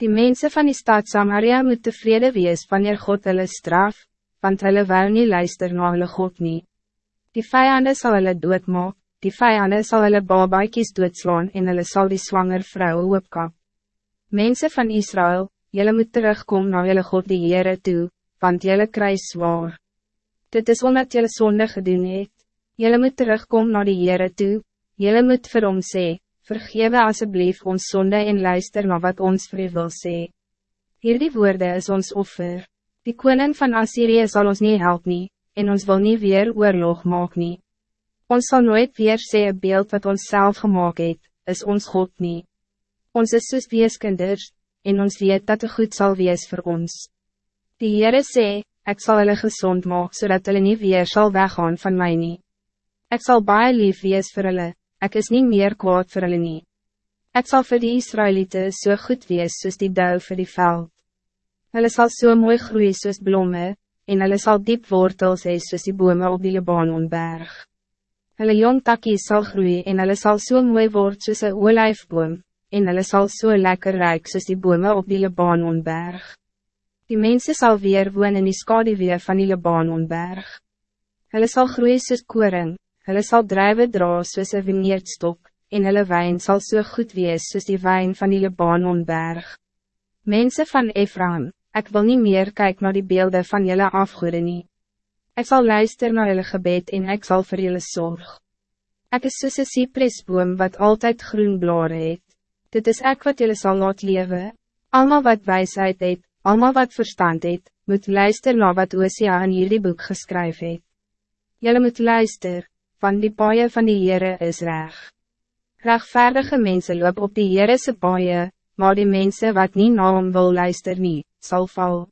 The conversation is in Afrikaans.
Die mensen van die stad Samaria moet tevreden wees wanneer God hulle straf, want hulle wil nie luister na hulle God nie. Die vijanden zal hulle doodmaak, die vijanden zal hulle babaikies doodslaan en hulle sal die zwanger vrouwen opkap. Mensen van Israël, jullie moet terugkomen naar jullie God die Heere toe, want jullie krijg zwaar. Dit is omdat jullie zonde gedoen het. Jullie moet terugkomen naar die Heere toe, jullie moet vir hom sê, vergewe asseblief ons zonde en luister naar wat ons u wil sê. Hierdie woorde is ons offer. Die koning van Assyrië zal ons niet helpen, nie, en ons wil niet weer oorlog maak nie. Ons zal nooit weer sê een beeld wat ons zelf gemaakt het, is ons God niet. Ons is soos weeskinders, en ons weet dat het goed zal wees voor ons. Die Heere sê, ek sal hulle gezond maak, zodat hulle nie weer sal weggaan van mij nie. Ek sal baie lief wees vir hulle, ek is niet meer kwaad vir hulle nie. Ek sal vir die Israëlieten so goed wees soos die duil vir die veld. Hulle sal so mooi groei soos blomme, en hulle sal diep wortels hee soos die bome op die Libanonberg. Hulle jong takkies sal groei en hulle sal so mooi word soos een olijfboom, en hulle sal so lekker rijk soos die bome op die Libanonberg. Die mensen zal weer woon in die skaduwee van die Libanonberg. Hulle sal groei soos koring, hulle sal drijven dra soos een vineerdstok, en hulle wijn zal so goed wees soos die wijn van die Libanonberg. Mensen van Ephraim, ik wil niet meer kijken naar die beelden van jullie afgoeden nie. Ik zal luisteren naar jullie gebed en ik zal voor jullie zorg. Ik is soos een cypresboom wat altijd groen blare het. Dit is ek wat jullie zal laat leven. Almal wat wijsheid het, almal wat verstand het, moet luister naar wat Osia in jullie boek geskryf het. Jullie moet luister, van die paaie van die Heere is reg. Rechtvaardige mensen loop op die Heere se paaie, maar die mensen wat niet na hom wil luister nie, sal val.